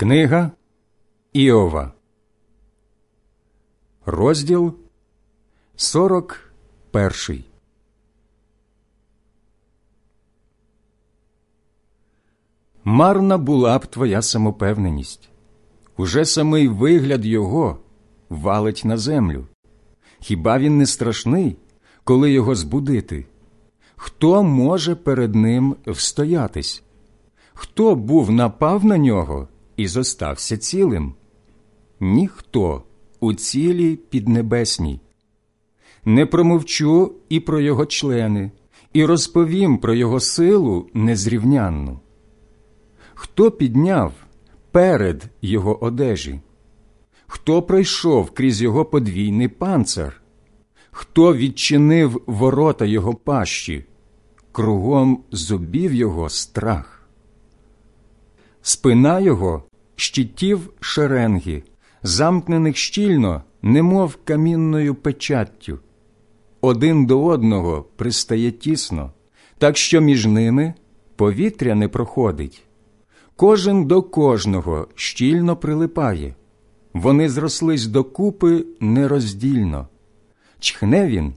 Книга Іова, розділ 41 Марна була б твоя самопевненість. Уже самий вигляд його валить на землю. Хіба він не страшний, коли його збудити? Хто може перед ним встоятись? Хто був напав на нього і зостався цілим? Ніхто у цілій піднебесній. Не промовчу і про його члени, і розповім про його силу незрівнянну. Хто підняв перед його одежі? Хто пройшов крізь його подвійний панцир? Хто відчинив ворота його пащі? Кругом зубів його страх. Спина його щитів шеренги, замкнених щільно, немов камінною печаттю. Один до одного пристає тісно, так що між ними повітря не проходить. Кожен до кожного щільно прилипає. Вони зрослись докупи нероздільно. Чхне він,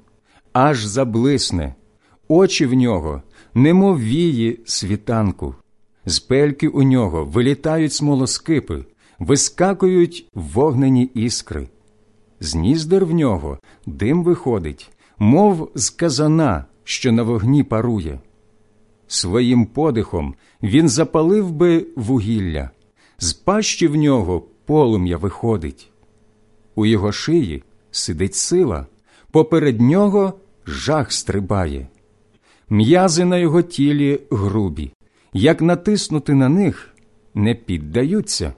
аж заблисне, очі в нього, немов вії світанку. З пельки у нього вилітають смолоскипи, вискакують вогнені іскри. З ніздер в нього дим виходить, мов з казана, що на вогні парує. Своїм подихом він запалив би вугілля, з пащі в нього полум'я виходить. У його шиї сидить сила, поперед нього жах стрибає. М'язи на його тілі грубі, як натиснути на них не піддаються.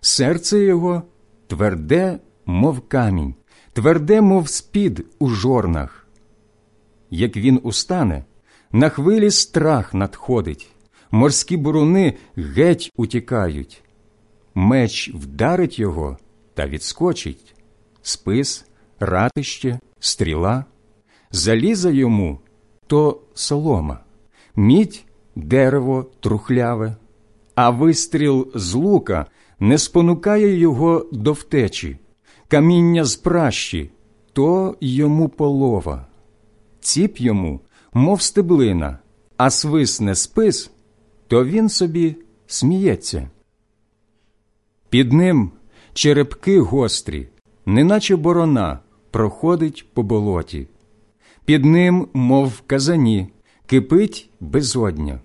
Серце його тверде, мов камінь, тверде, мов спід у жорнах. Як він устане, на хвилі страх надходить, морські буруни геть утікають. Меч вдарить його та відскочить, спис, ратище, стріла, заліза йому то солома, мідь дерево трухляве, а вистріл з лука не спонукає його до втечі, каміння з пращі то йому полова, ціп йому, мов стеблина, а свисне спис, то він собі сміється. Під ним черепки гострі, неначе борона, проходить по болоті. Під ним, мов казані, кипить безодня,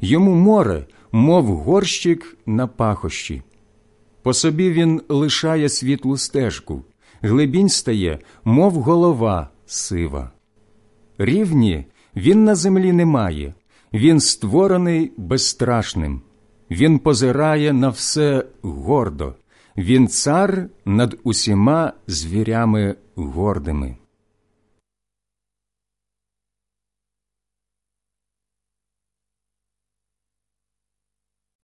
йому море, мов горщик на пахощі. По собі він лишає світлу стежку, глибінь стає, мов голова сива. Рівні він на землі не має, він створений безстрашним, він позирає на все гордо, він цар над усіма звірями гордими.